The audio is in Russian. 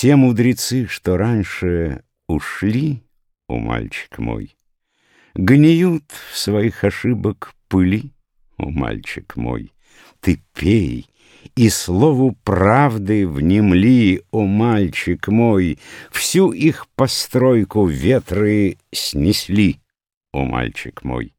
Все мудрецы, что раньше ушли, у мальчик мой, Гниют в своих ошибок пыли, у мальчик мой. Ты пей и слову правды внемли, о мальчик мой, Всю их постройку ветры снесли, о мальчик мой.